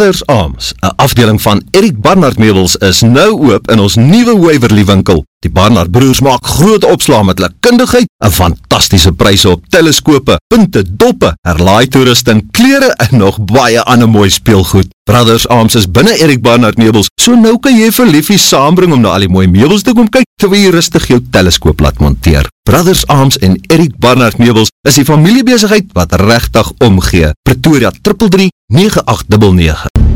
Brothers Arms, 'n afdeling van Erik Barnard Meubels is nou oop in ons nuwe Waverly winkel. Die Barnard broers maak groot opslaa met hulle kundigheid, 'n fantastiese pryse op teleskope, punte, doppe, herlaai toerusting, klere en nog baie ander mooi speelgoed. Brothers Arms is binne Erik Barnard Meubels, so nou kan jy vir liefie saambring om na al die mooi meubels te kom kyk terwyl jy rustig jou teleskoop laat monteer. Brothers Arms en Erik Barnard Meubels is die familiebesigheid wat regtig omgee. Pretoria 333 9899.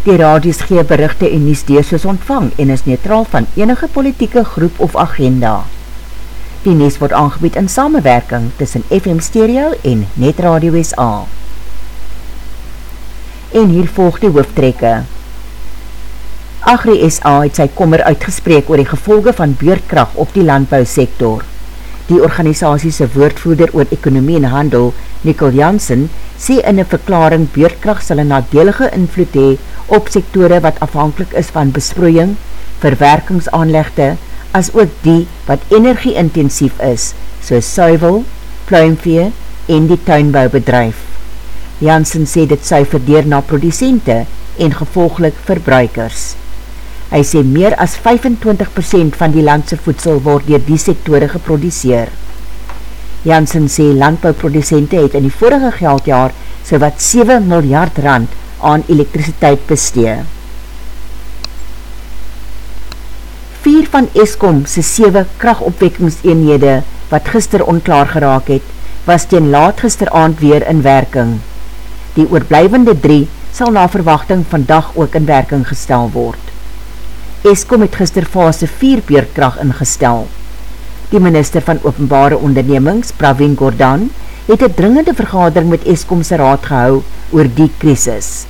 Die radios gee berichte en nieuwsdeer soos ontvang en is neutraal van enige politieke groep of agenda. Die nieuws word aangebied in samenwerking tussen FM Stereo en Net Radio SA. En hier volg die hoofdtrekke. Agri SA het sy kommer uitgespreek oor die gevolge van beurtkracht op die landbouwsektor. Die organisasiese woordvoerder oor ekonomie en handel, Nicole Jansen, sê in een verklaring beurtkracht sal een nadelige invloed hee op sektore wat afhankelijk is van besproeiing, verwerkingsaanlegte, as ook die wat energie-intensief is, soos suivel, pluimvee en die tuinbouwbedrijf. Jansen sê dit suiver deur na producente en gevolglik verbruikers. Hy sê meer as 25% van die landse voedsel word dier die sektore geproduceer. Jansen sê landbouwproducente het in die vorige geldjaar so wat 7 miljard rand aan elektrisiteit bestee. Vier van Eskom se 7 krachtopwekkingseenhede wat gister onklaar geraak het, was teen laat gisteravond weer in werking. Die oorblijvende 3 sal na verwachting vandag ook in werking gestel word. Eskom het gister fase 4 beurtkracht ingestel. Die minister van openbare ondernemings, Praveen Gordhan, het een dringende vergadering met Eskomse raad gehou oor die krisis.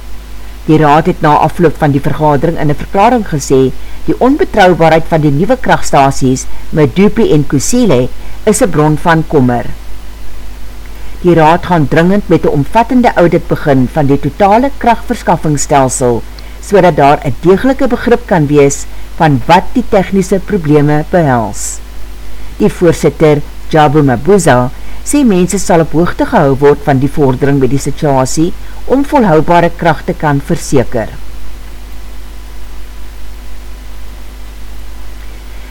Die raad het na afloop van die vergadering in een verklaring gesê, die onbetrouwbaarheid van die nieuwe krachtstasies met Dupi en Kusile is een bron van kommer. Die raad gaan dringend met een omvattende audit begin van die totale krachtverskaffingsstelsel, so daar een degelike begrip kan wees van wat die technische probleme behels. Die voorzitter, Jabu Mabuza, sê mense sal op hoogte gehou word van die vordering by die situasie om volhoubare kracht te kan verseker.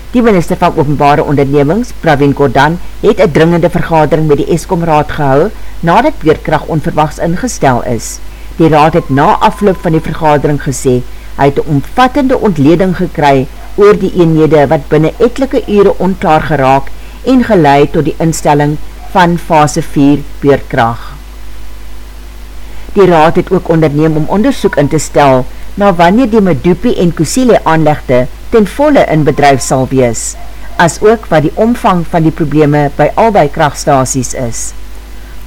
Die minister van openbare ondernemings, Praveen Gordhan, het een dringende vergadering met die Eskom raad gehou nadat weerkracht onverwachts ingestel is. Die raad het na afloop van die vergadering gesê, hy het een omvattende ontleding gekry oor die eenhede wat binnen etelike ure onklaar geraak en geleid tot die instelling van fase 4 beurtkracht. Die raad het ook onderneem om onderzoek in te stel na wanneer die Medupi en Kusile aanlegde ten volle in bedrijf sal wees, as ook wat die omvang van die probleme by albei krachtstasies is.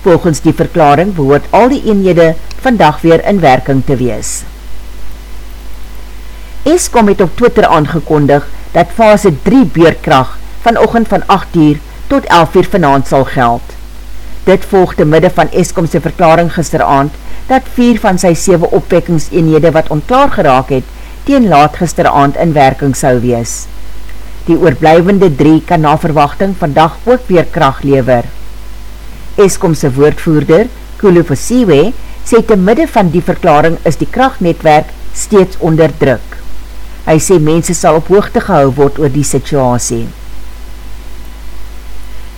Volgens die verklaring behoort al die eenhede vandag weer in werking te wees. Eskom het op Twitter aangekondig dat fase 3 beurtkracht van ochend van 8 uur tot 11 uur vanavond sal geld. Dit volg te midde van Eskomse verklaring gisteravond dat 4 van sy 7 opwekkingseenhede wat ontklaar geraak het, teen laat gisteravond in werking sou wees. Die oorblijvende 3 kan na verwachting vandag ook weer kracht lever. Eskomse woordvoerder, Kulu Fosiwe, sê te midde van die verklaring is die krachtnetwerk steeds onder druk. Hy sê mense sal op hoogte gehou word oor die situasie.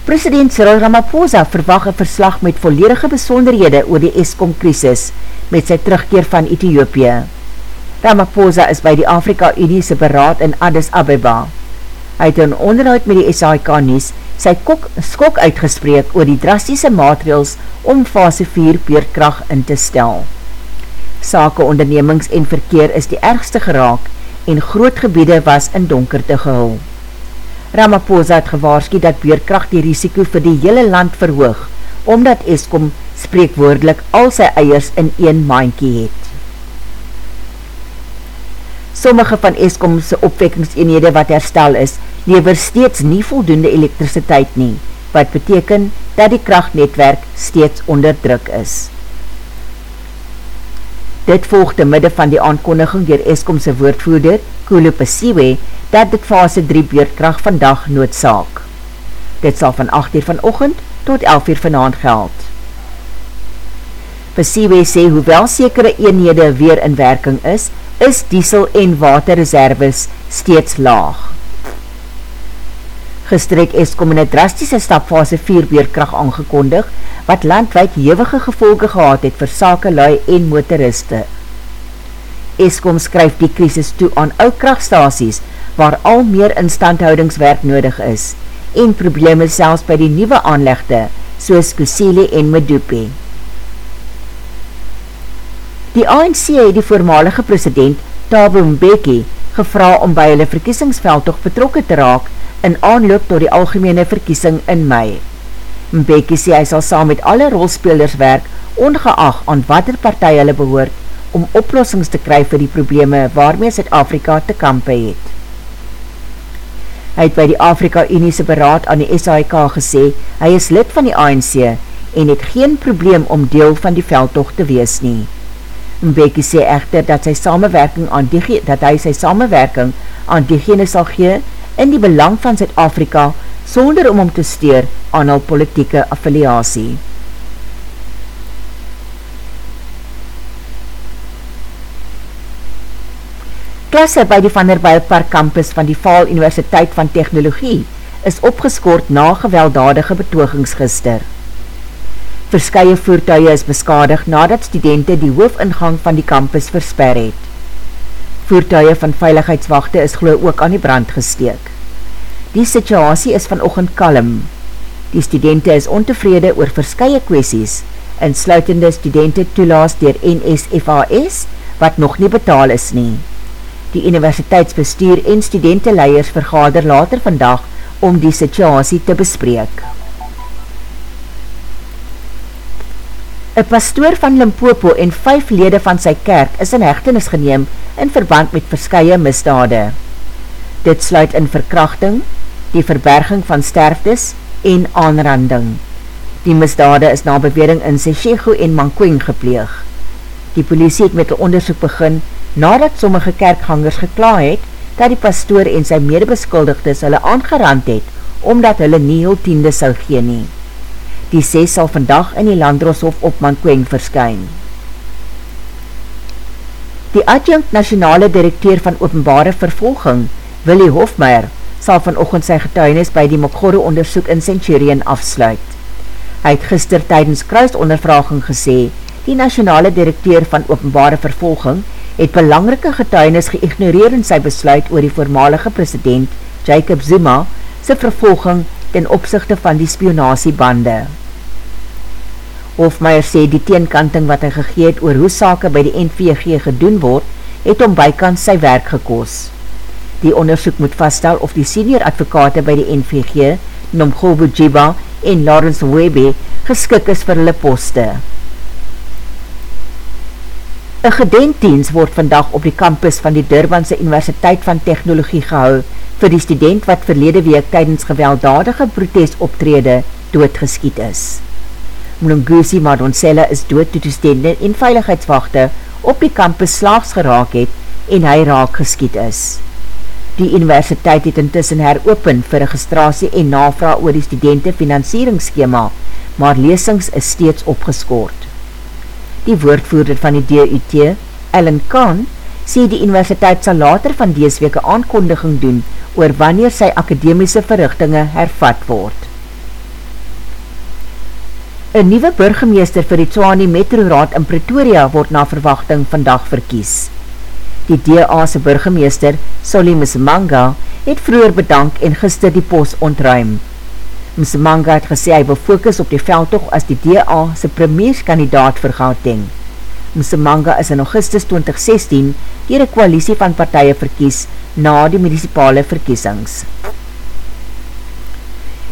President Cyril Ramaphosa verwag een verslag met volledige besonderhede oor die Eskom krisis met sy terugkeer van Ethiopië. Ramaphosa is by die Afrika-Uniese beraad in Addis Abeba. Hy het in onderhoud met die SAIK Nies sy kok, skok uitgespreek oor die drastische maatregels om fase 4 beerdkracht in te stel. Sake ondernemings en verkeer is die ergste geraak en groot gebiede was in donker te gehul. Ramaphosa het gewaarski dat beerdkracht die risiko vir die hele land verhoog, omdat Eskom spreekwoordelik al sy eiers in een maankie het. Sommige van Eskomse opwekkingseenhede wat herstel is, lever steeds nie voldoende elektrisiteit nie, wat beteken dat die krachtnetwerk steeds onder druk is. Dit volg te midde van die aankondiging dier Eskomse woordvoerder, Kulu Pasiwe, dat dit fase 3 beurtkracht vandag noodzaak. Dit sal van 8 uur van ochend tot 11 uur vanavond geld. Pasiwe sê, hoewel sekere eenhede weer in werking is, is diesel en waterreserves steeds laag. Gestrek Eskom in een drastische stap fase 4 beerkracht aangekondig, wat landwijd hevige gevolge gehad het vir sakelui en motoriste. Eskom skryf die krisis toe aan ou krachtstasies, waar al meer instandhoudingswerk nodig is, en probleme selfs by die nieuwe aanlegde, soos Kusile en Medupi. Die ANC het die voormalige president Thabo Mbeki gevra om by hulle verkiesingsveldtocht betrokke te raak in aanloop tot die algemene verkiesing in mei. Mbeki sê hy sal saam met alle rolspelers werk, ongeacht aan wat er partij hulle behoort, om oplossings te kry vir die probleme waarmee Zuid-Afrika te kampe het. Hy het by die Afrika-Uniese beraad aan die SAIK gesê, hy is lid van die ANC en het geen probleem om deel van die veldtocht te wees nie. Mbeki sê echter dat, sy samenwerking aan die, dat hy sy samenwerking aan diegene sal gee in die belang van Zuid-Afrika sonder om om te steer aan al politieke affiliatie. Klasse by die Van der Bijlpark campus van die Vaal Universiteit van Technologie is opgeskoord na gewelddadige betogingsgister. Verskye voertuie is beskadig nadat studente die hoofingang van die campus versper het. Voertuie van veiligheidswachte is glo ook aan die brand gesteek. Die situasie is vanochtend kalm. Die studente is ontevrede oor verskye kwesties, en sluitende studente toelaas dier NSFAS, wat nog nie betaal is nie. Die universiteitsbestuur en studenteleiers vergader later vandag om die situasie te bespreek. Een pastoor van Limpopo en vijf lede van sy kerk is in hechtenis geneem in verband met verskye misdade. Dit sluit in verkrachting, die verberging van sterftes en aanranding. Die misdade is na bewering in Sechego en Mankweng gepleeg. Die politie het met die onderzoek begin nadat sommige kerkgangers gekla het dat die pastoor en sy medebeskuldigdes hulle aangerand het omdat hulle nie heel tiende sal gee nie. Die 6 sal vandag in die Landroshof op Mankweng verskyn. Die adjunct nationale directeur van openbare vervolging, Willie Hofmeier, sal vanochtend sy getuinis by die Mokgoro onderzoek in Centurion afsluit. Hy het gister tydens kruisondervraging gesê, die nationale directeur van openbare vervolging het belangrike getuinis geïgnoreer in sy besluit oor die voormalige president, Jacob Zuma, sy vervolging ten opzichte van die spionasiebande. Hofmeier sê die teenkanting wat hy gegeet oor hoe sake by die NVG gedoen word, het om bykans sy werk gekos. Die onderzoek moet vaststel of die senior advokate by die NVG, Nomgobo Jiba en Lawrence Webe, geskik is vir hulle poste. Een gedenkdienst word vandag op die campus van die Durbanse Universiteit van Technologie gehou vir die student wat verlede week tydens gewelddadige protestoptrede doodgeskiet is. Mlungusi Madonsela is dood toe toestende en veiligheidswachte op die campus slaags geraak het en hy raak geskiet is. Die universiteit het intussen heropen vir registratie en navra oor die studente financieringsskema, maar lesings is steeds opgeskoord. Die woordvoerder van die DUT, Ellen Kahn, sê die universiteit sal later van deesweke aankondiging doen oor wanneer sy akademiese verrichtinge hervat word. Een nieuwe burgemeester vir die Tshwane Metro Raad in Pretoria word na verwachting vandag verkies. Die DA'se burgemeester, Solly Msimanga, het vroeger bedank en gister die pos ontruim. Msimanga het gesê hy wil focus op die veldtocht as die DA'se premierskandidaat vir Gauteng. Msimanga is in augustus 2016 dier een koalisie van partije verkies na die municipale verkiesings.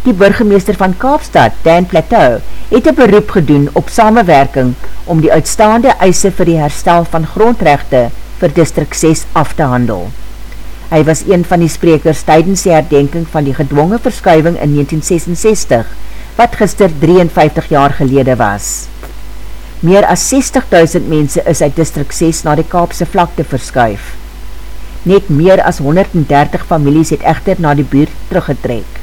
Die burgemeester van Kaapstad, Dan Plateau, het een beroep gedoen op samenwerking om die uitstaande eise vir die herstel van grondrechte vir District 6 af te handel. Hy was een van die sprekers tydens die herdenking van die gedwonge verskuiving in 1966, wat gister 53 jaar gelede was. Meer as 60.000 mense is uit District 6 na die Kaapse vlakte verskuif. Net meer as 130 families het echter na die buurt teruggetrek.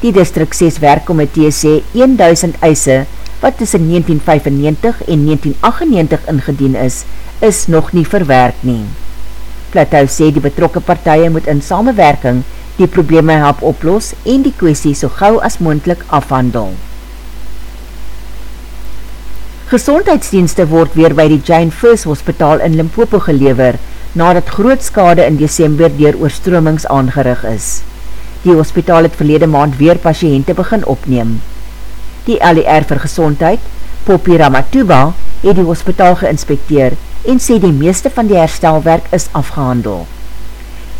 Die District 6 werkkomitee sê 1000 eise wat tussen 1995 en 1998 ingedien is, is nog nie verwerk nie. Plateau sê die betrokke partije moet in samenwerking die probleme help oplos en die kwestie so gauw as moendlik afhandel. Gezondheidsdienste word weer by die Jane First Hospital in Limpopo gelever, nadat groot skade in december dier oorstromings aangerig is. Die hospitaal het verlede maand weer patiënte begin opneem. Die LER vir gezondheid, Poppy Ramatuba, het die hospitaal geinspekteer en sê die meeste van die herstelwerk is afgehandel.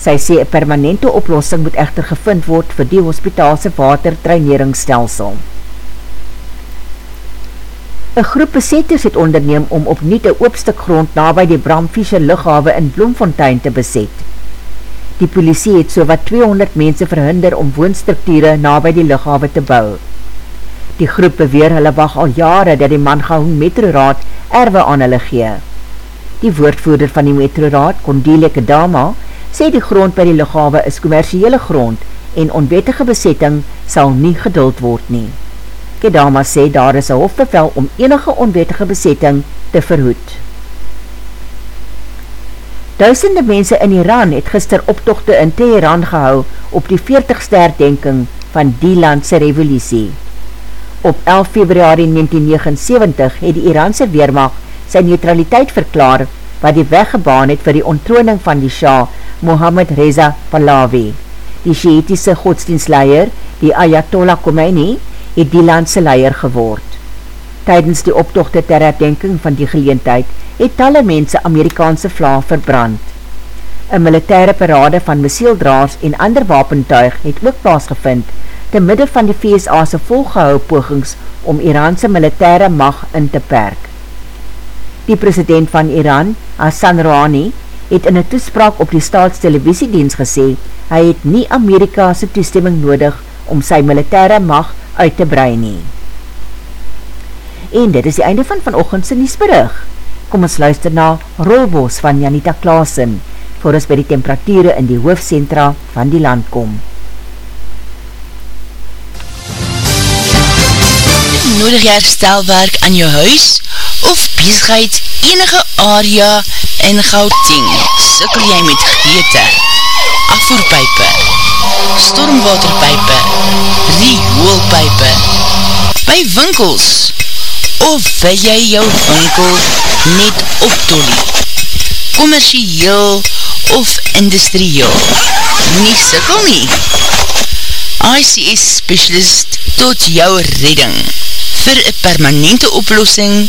Sy sê een permanente oplossing moet echter gevind word vir die hospitaalse watertreineringsstelsel. Een groep besetters het onderneem om opnieuw een oopstuk grond na by die Bram Fischer luchthawe in Bloemfontein te beset. Die politie het so wat 200 mense verhinder om woonstrukture na by die luchthawe te bou. Die groep beweer hulle wacht al jare dat die Mangahoen metroraad erwe aan hulle gee. Die woordvoerder van die metroraad, Kondile Kedama, sê die grond by die lichawe is commerciële grond en onwettige besetting sal nie geduld word nie. Kedama sê daar is een hofbevel om enige onwettige besetting te verhoed. Duisende mense in Iran het gister optochte in Teheran gehou op die 40ste herdenking van die landse revolutie. Op 11 februari 1979 het die Iranse Weermacht sy neutraliteit verklaar wat die weg gebaan het vir die ontroning van die Shah Mohammed Reza Pahlavi. Die Shiitiese godsdienstleier, die Ayatollah Khomeini, het die landse leier geword. Tijdens die optochte ter herdenking van die geleentheid het talle mense Amerikaanse vla verbrand. Een militaire parade van missieldraars en ander wapentuig het ook plaasgevind te midde van die VSA'se volgehou pogings om Iraanse militaire mag in te perk. Die president van Iran, Hassan Rouhani, het in een toespraak op die staatstelevisiedienst gesê, hy het nie Amerikase toestemming nodig om sy militaire mag uit te brei nie. En dit is die einde van vanochtendse Niesburg. Kom ons luister na Rolbos van Janita Klaasen, voor ons by die temperatuur in die hoofdcentra van die land kom. Nodig jy herstelwerk aan jou huis? Of bezigheid enige area in Gauteng. Sikkel jy met geëte, afvoerpijpe, stormwaterpijpe, rioolpijpe, by winkels, of wil jy jou winkel net optolie, commercieel of industrieel, nie sikkel nie. ICS Specialist tot jou redding, vir een permanente oplossing,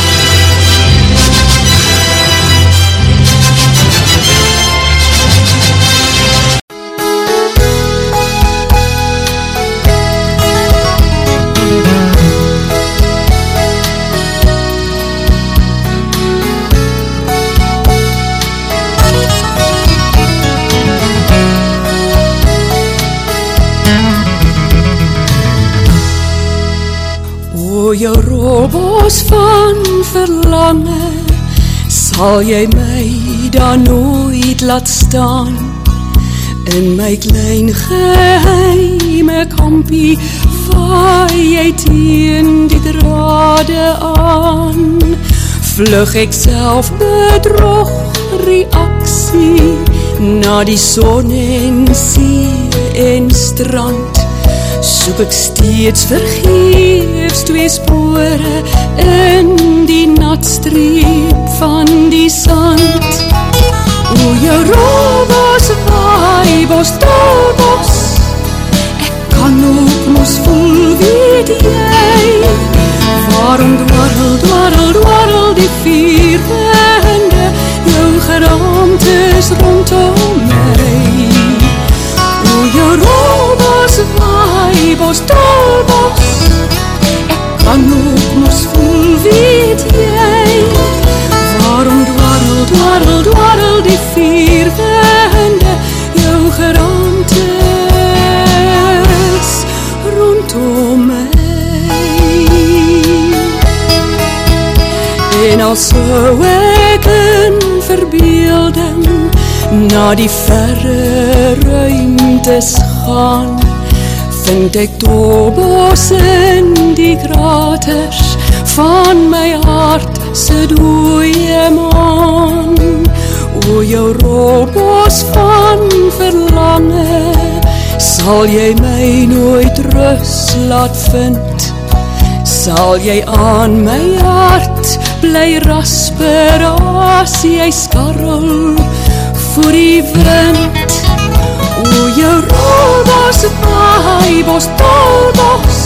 jou robos van verlange sal jy my dan nooit laat staan. In my klein geheime kampie vaai jy teen die drade aan. Vlug ek self bedrog reaksie na die son en see en strand soek ek steeds vergeefs twee spore in die natstreep van die sand. O jou robos waai bos tobos ek kan ook mos voel weet jy waarom dwarrel, dwarrel, dwarrel die vier wende jou geraamtes rondom my bos tobos ek kan ook mos voel weet jy waarom dwarrel, dwarrel, dwarrel die vier wende jou geraamtes rondom my. En al sou ek in verbeelding na die verre ruimtes gaan, vind ek dobos in die kraters van my hart se dooie maan. O jou robos van verlange, sal jy my nooit rus laat vind, sal jy aan my hart bly rasper as jy skarrel voor die wind. O jou robos waai bos tolbos,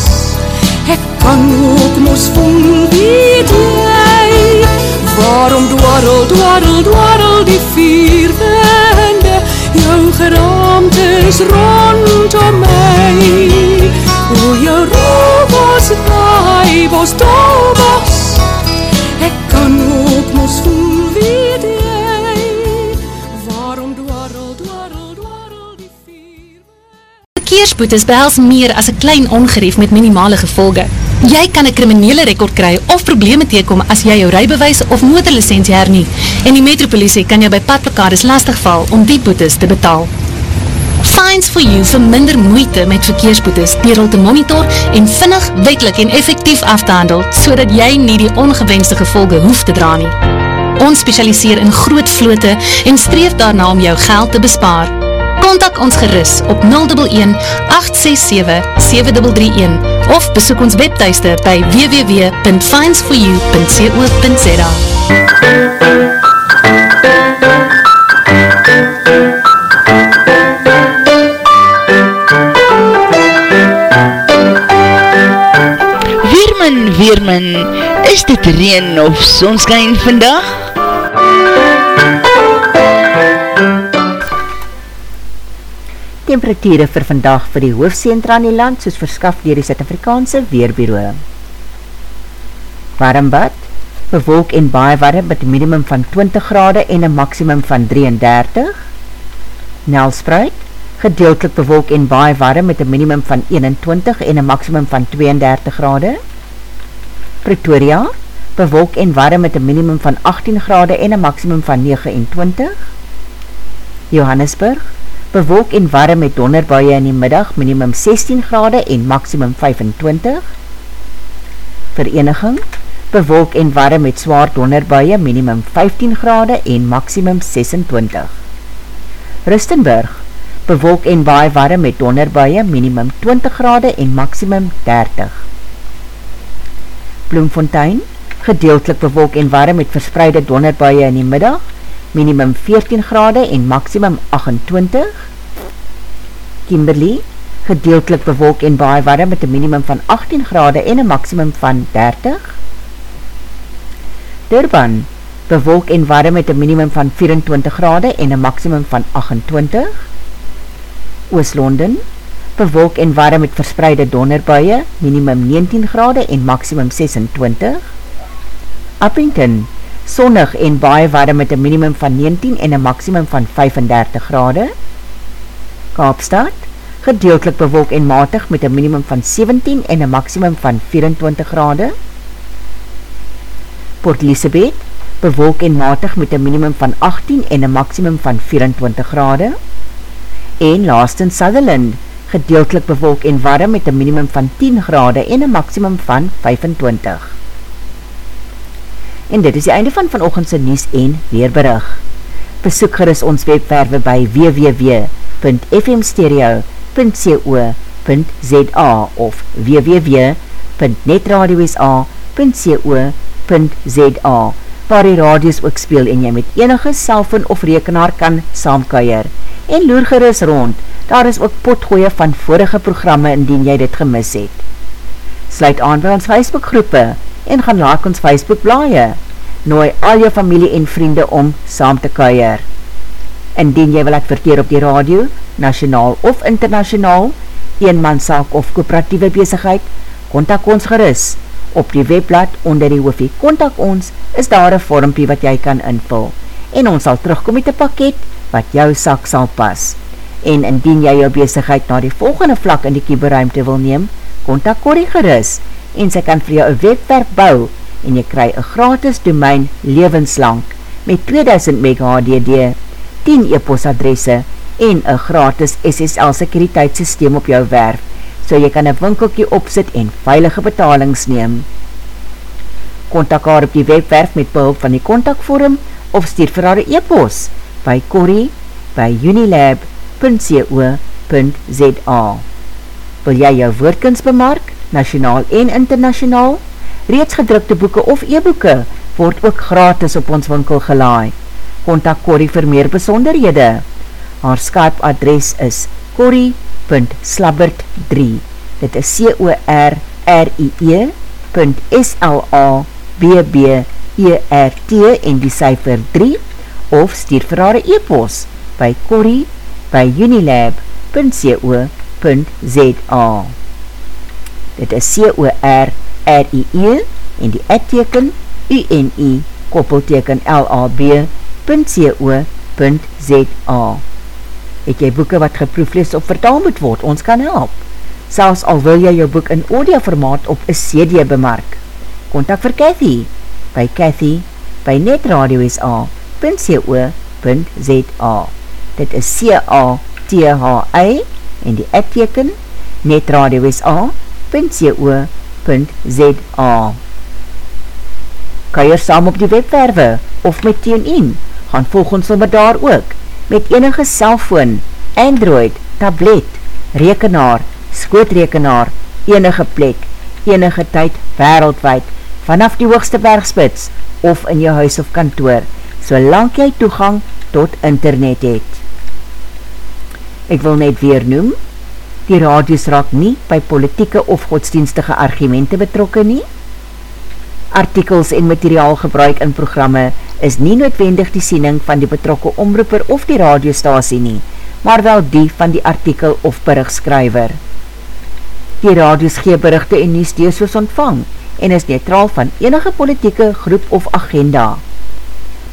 ek kan ook mos voel weet jy, waarom dwarrel, dwarrel, dwarrel die vier winde, jou geraamtes rondom my. O jou robos waai bos tolbos, Verkeersboetes behels meer as 'n klein ongerief met minimale gevolge. Jy kan 'n kriminele rekord kry of probleme teekom as jy jou rybewys of motorlisensie hernie en die metropolisie kan jou by padplekades lastigval om die boetes te betaal. Fines for You vir minder moeite met verkeersboetes hul te monitor en vinnig, wetlik en effektief af te handel sodat jy nie die ongewenste gevolge hoef te dra nie. Ons spesialiseer in groot vlote en streef daarna om jou geld te bespaar. Kontak ons gerus op 011 867 7331 of besoek ons webtuiste by www.finesforyou.co.za. Weermin, Weermin, is dit reen of sonskijn vandag? Temperatuurde vir vandag vir die hoofdcentra in die land soos verskaf dier die Zuid-Afrikaanse Weerbureau. Warmbad, bewolk en baie warm met een minimum van 20 grade en een maximum van 33. Nelspreid, gedeeltelik bewolk en baie warm met een minimum van 21 en een maximum van 32 grade. Pretoria, bewolk en warm met een minimum van 18 grade en een maximum van 29. Johannesburg, bewolk en warm met donderbuie in die middag, minimum 16 grade en maximum 25. Vereniging, bewolk en warm met zwaar donderbuie, minimum 15 grade en maximum 26. Rustenburg, bewolk en baie warm met donderbuie, minimum 20 grade en maximum 30. Bloemfontein, gedeeltelik bewolk en warm met verspreide donderbuie in die middag, minimum 14 grade en maximum 28. Kimberley, gedeeltelik bewolk en baie warm met een minimum van 18 grade en een maximum van 30. Durban, bewolk en warm met een minimum van 24 grade en een maximum van 28. Oos-London, bewolk en warm met verspreide donderbuie, minimum 19 grade en maximum 26. Uppington, sonnig en baie warm met een minimum van 19 en een maximum van 35 grade. Kaapstad, gedeeltelik bewolk en matig met een minimum van 17 en een maximum van 24 grade. Port Elizabeth, bewolk en matig met een minimum van 18 en een maximum van 24 grade. En laastens Sutherland, gedeeltelik bewolk en warm met een minimum van 10 grade en een maximum van 25. En dit is die einde van vanochtendse nieuws en weerberig. Besoek gerus ons webwerwe by www.fmstereo.co.za of www.netradiosa.co.za waar die radios ook speel en jy met enige cellfoon of rekenaar kan saamkuier. En loer gerus rond, daar is ook potgooie van vorige programme indien jy dit gemis het. Sluit aan by ons Facebook groepe en gaan laak ons Facebook blaie nooi al jou familie en vriende om saam te kuier. Indien jy wil adverteer op die radio, nationaal of internationaal, eenmanszaak of kooperatieve bezigheid, kontak ons geris. Op die webblad onder die hoofie kontak ons is daar een vormpie wat jy kan invul en ons sal terugkom met een pakket wat jou sak sal pas. En indien jy jou bezigheid na die volgende vlak in die kieberuimte wil neem, kontak Corrie geris en sy kan vir jou een webwerk bou en jy kry een gratis domein levenslang met 2000 MHDD, 10 e-post adresse en een gratis SSL sekuriteitssysteem op jou werf, so jy kan een winkelkie opzit en veilige betalings neem. Contact haar op die webwerf met behulp van die contactvorm of stuur vir haar by Corrie by unilab.co.za Wil jy jou woordkens bemark, nationaal en internationaal? Reeds gedrukte boeke of e-boeke word ook gratis op ons winkel gelaai. Contact Corrie vir meer besonderhede. Haar Skype adres is corrie.slabbert3 Dit is C-O-R-R-I-E S-L-A-B-B-E-R-T en die cijfer 3 of stuur vir haar e-post by corrie by unilab.co.za Dit is C-O-R-R-I-E R-I-E en die adteken U-N-I koppelteken L-A-B.co.za Het jy boeken wat geproeflees of vertaal moet word, ons kan help. Selfs al wil jy jou boek in audio formaat op een CD bemark. Contact vir Cathy by Cathy by netradio.sa.co.za Dit is C-A-T-H-I en die adteken netradio.sa.co.za www.rsg.za Kuier saam op die webwerwe of met TuneIn, gaan volg ons sommer daar ook, met enige cellfoon, Android, tablet, rekenaar, skootrekenaar, enige plek, enige tyd, wereldwijd, vanaf die hoogste bergspits, of in jou huis of kantoor, solang jy toegang tot internet het. Ek wil net weer noem, Die radios raak nie by politieke of godsdienstige argumente betrokke nie. Artikels en materiaal gebruik in programme is nie noodwendig die siening van die betrokke omroeper of die radiostasie nie, maar wel die van die artikel of berichtskryver. Die radios gee berichte en nie steeds ontvang en is neutraal van enige politieke groep of agenda.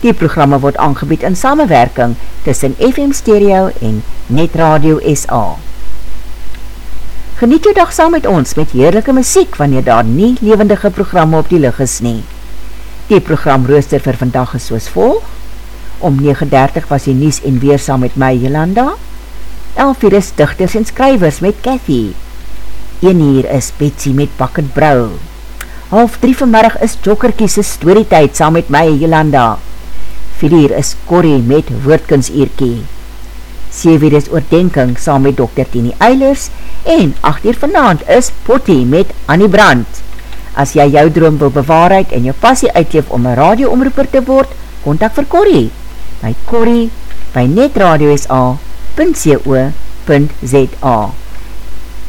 Die programme word aangebied in samenwerking tussen FM Stereo en Net Radio SA. Geniet jou dag saam met ons met heerlijke muziek wanneer daar nie levendige programme op die lig is nie. Die program rooster vir vandag is soos volg. Om 9.30 was die Nies en Weer saam met my Jolanda. 11 uur is dichters en skrywers met Cathy. 1 uur is Betsy met Bakken Brou. Half 3 vanmiddag is Jokkerkies' storytijd saam met my Jolanda. 4 uur is Corrie met Woordkins Eerkie. 7 uur is oordenking saam met Dr. Tini Eilers en 8 uur vanavond is Potty met Annie Brandt. As jy jou droom wil bewaarheid en jou passie uitleef om een radioomroeper te word, kontak vir Corrie by Corrie by netradio.sa.co.za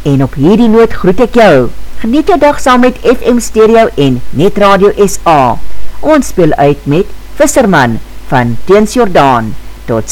En op hierdie noot groet ek jou. Geniet jou dag saam met FM Stereo en Netradio SA. Ons speel uit met Visserman van Teens Jordaan. Tot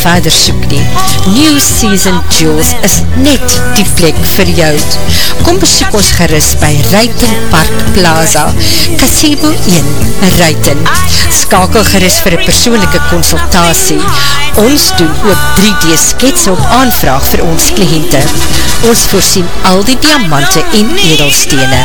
verder soek nie. New Season Jewels is net die plek vir jou. Kom besoek ons gerust by Ruiten Park Plaza, Casebo 1, Ruiten. Skakel gerust vir een persoonlijke consultatie. Ons doen ook 3D skets op aanvraag vir ons kliënte. Ons voorsien al die diamante en edelstene.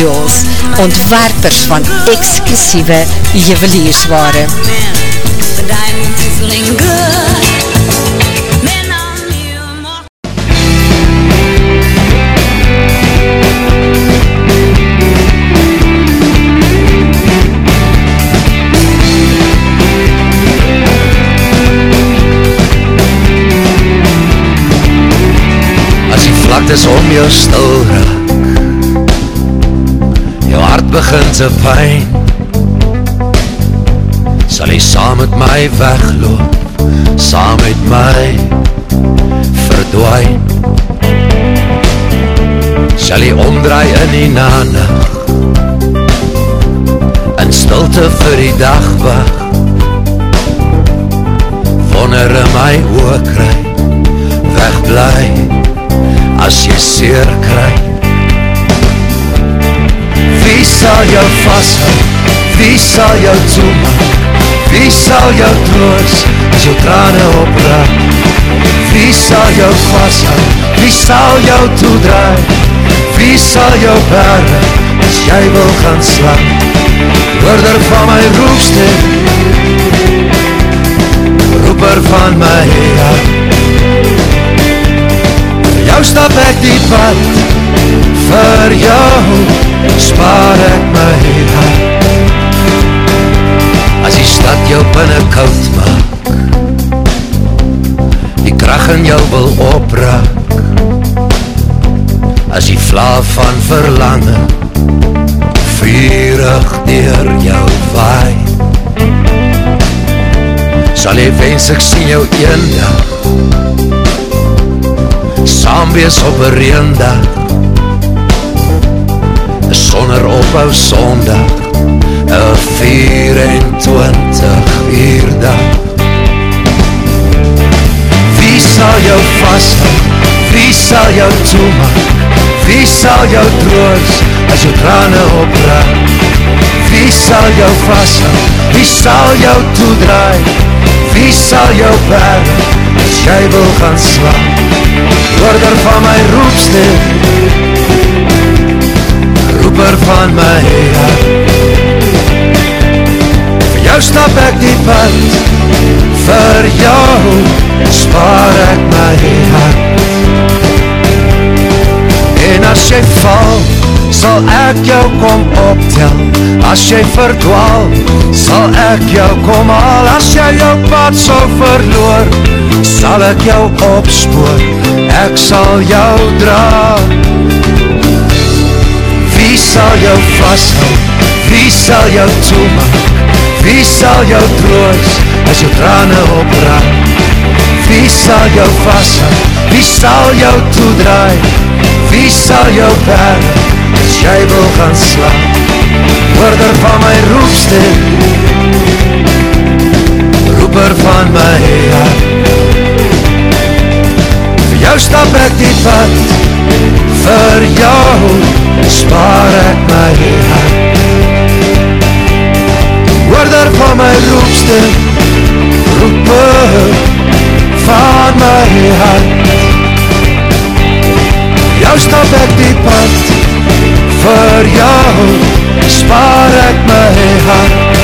Ontwerpers van exclusieve juweliersware. Feeling good is om jou stil raak hart begin te pijn. Sal jy saam met my wegloop Saam met my verdwijn. Sal jy omdraai in die nanig In stilte vir die dag wacht. Wonder in my oog kry Wegblij as jy seer kry Wie sal jou vasthoud, wie sal jou toemaak? Wie sal jou troos, as jou trane opraak Wie sal jou vasthoud, wie sal jou toedraai? Wie sal jou berge, as jy wil gaan slaan? Hoorder van my roepstem. Roeper van my hart. Jou stap ek die pad. Vir jou spaar ek my hart As die stad jou binnen koud maak Die kracht in jou wil opraak As die vla van verlangen Vierig dier jou waai. Sal jy wens ek sien jou een dag saam wees op een reendag Sonder ophou sondag Een 24 uur dag Wie sal jou vasthoud? Wie sal jou toemaak? Wie sal jou troos as jou trane opraak? Wie sal jou vasthoud? Wie sal jou toedraai? Wie sal jou berg as jy wil gaan slaan? Hoorder van my roepstem Roeper van my hart. Vir jou stap ek die pad. Vir jou spaar ek my hart. En as jy val Sal ek jou kom optel. As jy verdwaal Sal ek jou kom al As jy jou pad sal verloor Sal ek jou opspoor. Ek sal jou dra. Wie sal jou vasthoud, wie sal jou toemaak? Wie sal jou troos, as jou trane opraak Wie sal jou vasthoud, wie sal jou toedraai? Wie sal jou berg, as jy wil gaan slaan Hoorder van my roepstem Roeper van my hart. Jou stap ek die pad. Vir jou spaar ek my hart Hoorder van my roepstem Roeper van my hart Jou stap ek die pad Vir jou spaar ek my hart